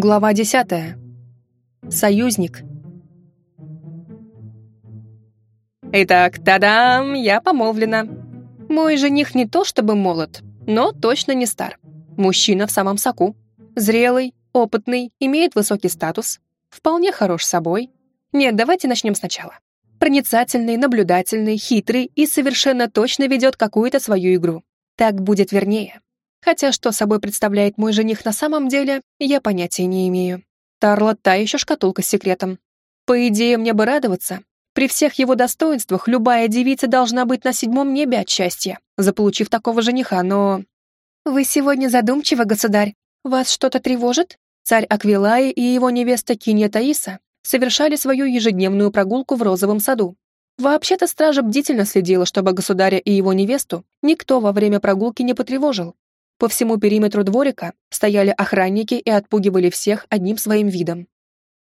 Глава десятая. Союзник. Итак, тадам, я помолвлена. Мой жених не то чтобы молод, но точно не стар. Мужчина в самом соку. Зрелый, опытный, имеет высокий статус, вполне хорош собой. Нет, давайте начнем сначала. Проницательный, наблюдательный, хитрый и совершенно точно ведет какую-то свою игру. Так будет вернее. Хотя что собой представляет мой жених на самом деле, я понятия не имею. Тарла та еще шкатулка с секретом. По идее, мне бы радоваться. При всех его достоинствах любая девица должна быть на седьмом небе от счастья, заполучив такого жениха, но... «Вы сегодня задумчивы, государь. Вас что-то тревожит?» Царь Аквилаи и его невеста Кинья Таиса совершали свою ежедневную прогулку в розовом саду. Вообще-то стража бдительно следила, чтобы государя и его невесту никто во время прогулки не потревожил. По всему периметру дворика стояли охранники и отпугивали всех одним своим видом.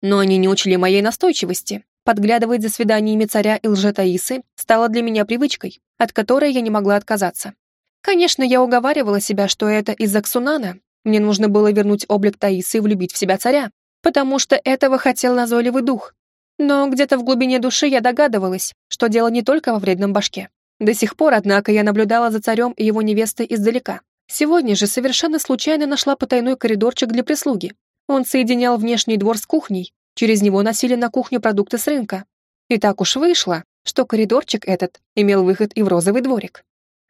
Но они не учли моей настойчивости. Подглядывать за свиданиями царя и лже-Таисы стало для меня привычкой, от которой я не могла отказаться. Конечно, я уговаривала себя, что это из-за Ксунана. Мне нужно было вернуть облик Таисы и влюбить в себя царя потому что этого хотел назойливый дух. Но где-то в глубине души я догадывалась, что дело не только во вредном башке. До сих пор, однако, я наблюдала за царем и его невестой издалека. Сегодня же совершенно случайно нашла потайной коридорчик для прислуги. Он соединял внешний двор с кухней, через него носили на кухню продукты с рынка. И так уж вышло, что коридорчик этот имел выход и в розовый дворик.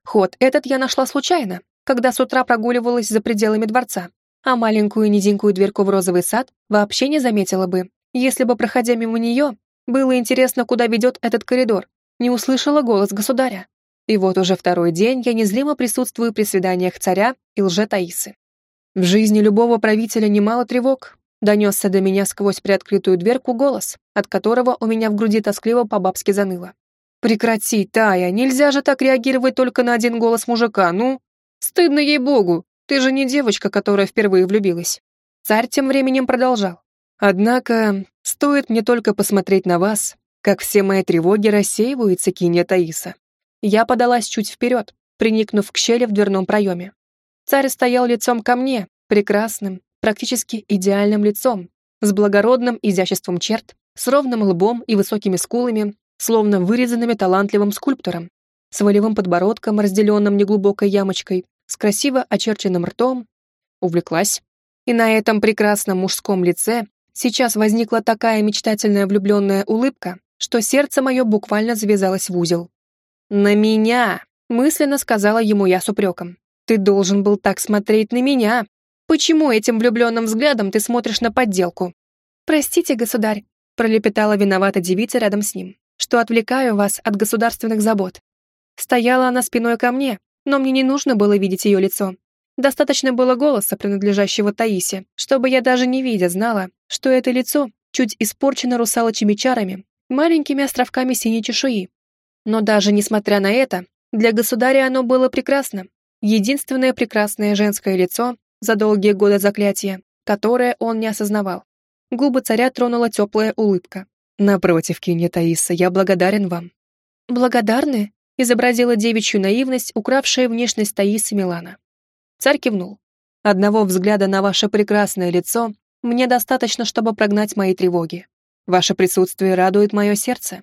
Ход этот я нашла случайно, когда с утра прогуливалась за пределами дворца а маленькую низенькую дверку в розовый сад вообще не заметила бы, если бы, проходя мимо нее, было интересно, куда ведет этот коридор, не услышала голос государя. И вот уже второй день я незримо присутствую при свиданиях царя и лже-Таисы. В жизни любого правителя немало тревог. Донесся до меня сквозь приоткрытую дверку голос, от которого у меня в груди тоскливо по-бабски заныло. «Прекрати, Тая, нельзя же так реагировать только на один голос мужика, ну? Стыдно ей-богу, ты же не девочка, которая впервые влюбилась. Царь тем временем продолжал. Однако, стоит мне только посмотреть на вас, как все мои тревоги рассеиваются, кинья Таиса. Я подалась чуть вперед, приникнув к щели в дверном проеме. Царь стоял лицом ко мне, прекрасным, практически идеальным лицом, с благородным изяществом черт, с ровным лбом и высокими скулами, словно вырезанными талантливым скульптором, с волевым подбородком, разделенным неглубокой ямочкой, с красиво очерченным ртом, увлеклась. И на этом прекрасном мужском лице сейчас возникла такая мечтательная влюбленная улыбка, что сердце мое буквально завязалось в узел. «На меня!» — мысленно сказала ему я с упреком. «Ты должен был так смотреть на меня. Почему этим влюбленным взглядом ты смотришь на подделку?» «Простите, государь», — пролепетала виновата девица рядом с ним, «что отвлекаю вас от государственных забот». Стояла она спиной ко мне, но мне не нужно было видеть ее лицо. Достаточно было голоса, принадлежащего Таисе, чтобы я даже не видя знала, что это лицо чуть испорчено русалочими чарами, маленькими островками синей чешуи. Но даже несмотря на это, для государя оно было прекрасно. Единственное прекрасное женское лицо за долгие годы заклятия, которое он не осознавал. Губы царя тронула теплая улыбка. «Напротив, Кинья Таиса, я благодарен вам». «Благодарны?» изобразила девичью наивность, укравшая внешность Таисы Милана. Царь кивнул. «Одного взгляда на ваше прекрасное лицо мне достаточно, чтобы прогнать мои тревоги. Ваше присутствие радует мое сердце».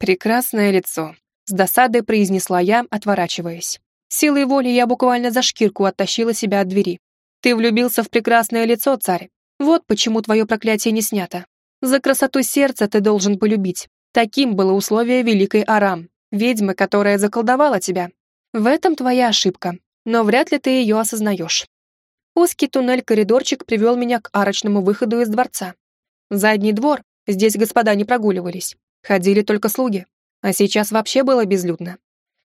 «Прекрасное лицо», — с досадой произнесла я, отворачиваясь. Силой воли я буквально за шкирку оттащила себя от двери. «Ты влюбился в прекрасное лицо, царь. Вот почему твое проклятие не снято. За красоту сердца ты должен полюбить. Таким было условие Великой Арам ведьмы, которая заколдовала тебя. В этом твоя ошибка, но вряд ли ты ее осознаешь. Узкий туннель-коридорчик привел меня к арочному выходу из дворца. Задний двор, здесь господа не прогуливались, ходили только слуги, а сейчас вообще было безлюдно.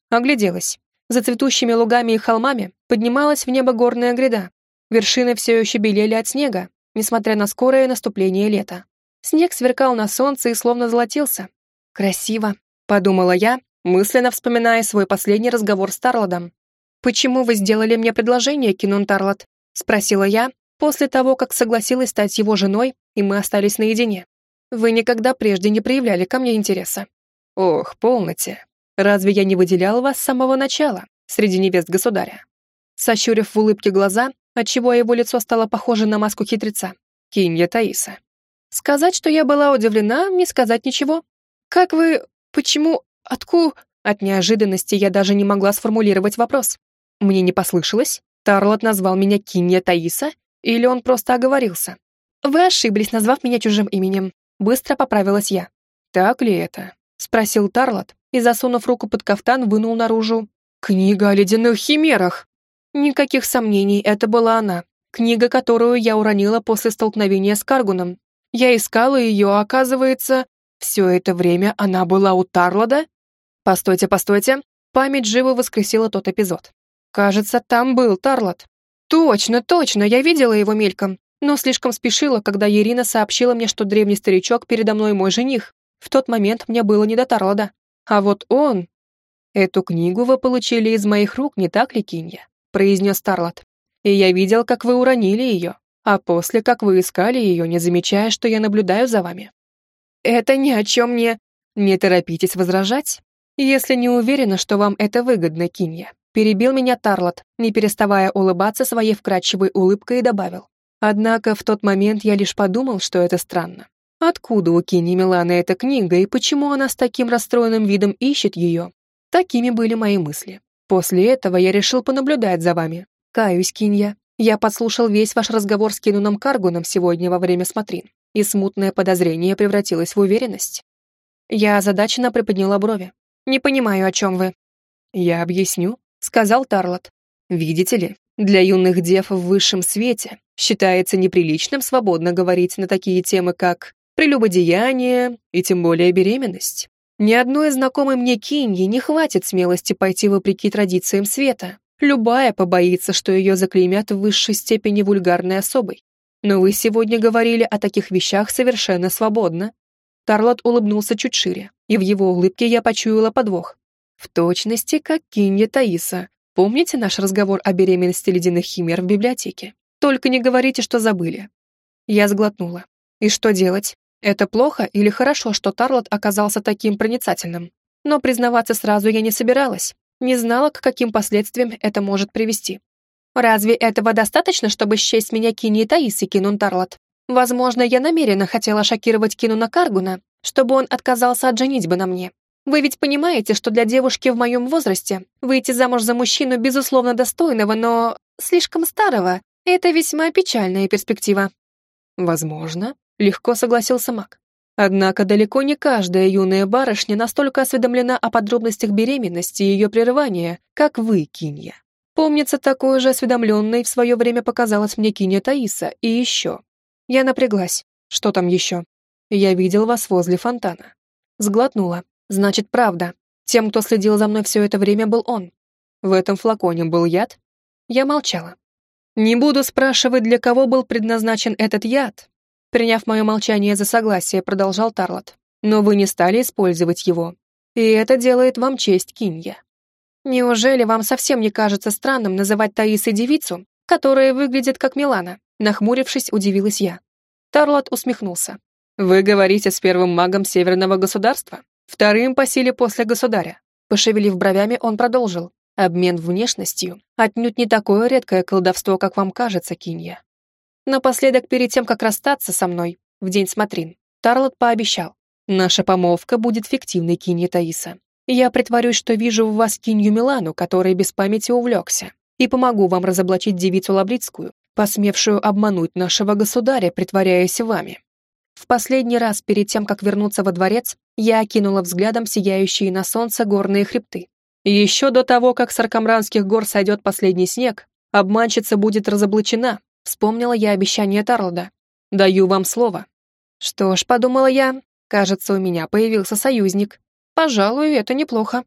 Огляделась. За цветущими лугами и холмами поднималась в небо горная гряда. Вершины все еще белели от снега, несмотря на скорое наступление лета. Снег сверкал на солнце и словно золотился. Красиво, подумала я, мысленно вспоминая свой последний разговор с Тарладом. «Почему вы сделали мне предложение, Кинун Тарлад?» — спросила я, после того, как согласилась стать его женой, и мы остались наедине. «Вы никогда прежде не проявляли ко мне интереса». «Ох, полноте. Разве я не выделял вас с самого начала, среди невест государя?» Сощурив в улыбке глаза, отчего его лицо стало похоже на маску хитреца, Кинья Таиса. Сказать, что я была удивлена, не сказать ничего. Как вы... Почему... Откуда... От неожиданности я даже не могла сформулировать вопрос. Мне не послышалось? Тарлот назвал меня Кинья Таиса? Или он просто оговорился? Вы ошиблись, назвав меня чужим именем. Быстро поправилась я. Так ли это? Спросил Тарлот и, засунув руку под кафтан, вынул наружу. Книга о ледяных химерах. Никаких сомнений, это была она. Книга, которую я уронила после столкновения с Каргуном. Я искала ее, а оказывается, все это время она была у Тарлода? Постойте, постойте. Память живо воскресила тот эпизод. Кажется, там был Тарлот. Точно, точно, я видела его мельком, но слишком спешила, когда Ирина сообщила мне, что древний старичок передо мной мой жених. В тот момент мне было не до Тарлода. А вот он... Эту книгу вы получили из моих рук, не так ли, Кинья? произнес Тарлот. И я видел, как вы уронили ее, а после, как вы искали ее, не замечая, что я наблюдаю за вами. Это ни о чем не... Не торопитесь возражать, если не уверена, что вам это выгодно, Кинья. Перебил меня Тарлот, не переставая улыбаться своей вкрадчивой улыбкой и добавил. Однако в тот момент я лишь подумал, что это странно. Откуда у Кини Милана эта книга и почему она с таким расстроенным видом ищет ее? Такими были мои мысли. После этого я решил понаблюдать за вами. Каюсь, Кинья. Я подслушал весь ваш разговор с Кинуном Каргуном сегодня во время смотрин, и смутное подозрение превратилось в уверенность. Я озадаченно приподняла брови. «Не понимаю, о чем вы». «Я объясню», — сказал Тарлот. «Видите ли, для юных дев в высшем свете считается неприличным свободно говорить на такие темы, как прелюбодеяние и тем более беременность. Ни одной знакомой мне Киньи не хватит смелости пойти вопреки традициям света. Любая побоится, что ее заклеймят в высшей степени вульгарной особой. Но вы сегодня говорили о таких вещах совершенно свободно. Тарлот улыбнулся чуть шире, и в его улыбке я почуяла подвох. В точности, как Кинья Таиса. Помните наш разговор о беременности ледяных химер в библиотеке? Только не говорите, что забыли. Я сглотнула. И что делать? Это плохо или хорошо, что Тарлот оказался таким проницательным? Но признаваться сразу я не собиралась, не знала, к каким последствиям это может привести. Разве этого достаточно, чтобы счесть меня Кини и Таисы, Кинун Тарлот? Возможно, я намеренно хотела шокировать Кинуна Каргуна, чтобы он отказался от женитьбы на мне. Вы ведь понимаете, что для девушки в моем возрасте выйти замуж за мужчину, безусловно, достойного, но слишком старого, это весьма печальная перспектива. Возможно, Легко согласился Мак. Однако далеко не каждая юная барышня настолько осведомлена о подробностях беременности и ее прерывания, как вы, Кинья. Помнится, такой же осведомленной в свое время показалась мне Кинья Таиса, и еще. Я напряглась. Что там еще? Я видел вас возле фонтана. Сглотнула. Значит, правда. Тем, кто следил за мной все это время, был он. В этом флаконе был яд? Я молчала. Не буду спрашивать, для кого был предназначен этот яд, Приняв мое молчание за согласие, продолжал Тарлот. «Но вы не стали использовать его. И это делает вам честь, Кинья. Неужели вам совсем не кажется странным называть Таисой девицу, которая выглядит как Милана?» Нахмурившись, удивилась я. Тарлот усмехнулся. «Вы говорите с первым магом Северного государства, вторым по силе после государя». Пошевелив бровями, он продолжил. «Обмен внешностью — отнюдь не такое редкое колдовство, как вам кажется, Кинья. Напоследок, перед тем, как расстаться со мной, в день смотрин, Тарлот пообещал. Наша помолвка будет фиктивной, Кинья Таиса. Я притворюсь, что вижу в вас Кинью Милану, который без памяти увлекся, и помогу вам разоблачить девицу Лабрицкую, посмевшую обмануть нашего государя, притворяясь вами. В последний раз, перед тем, как вернуться во дворец, я окинула взглядом сияющие на солнце горные хребты. Еще до того, как с Аркамранских гор сойдет последний снег, обманщица будет разоблачена, Вспомнила я обещание Тарлода. «Даю вам слово». Что ж, подумала я, кажется, у меня появился союзник. Пожалуй, это неплохо.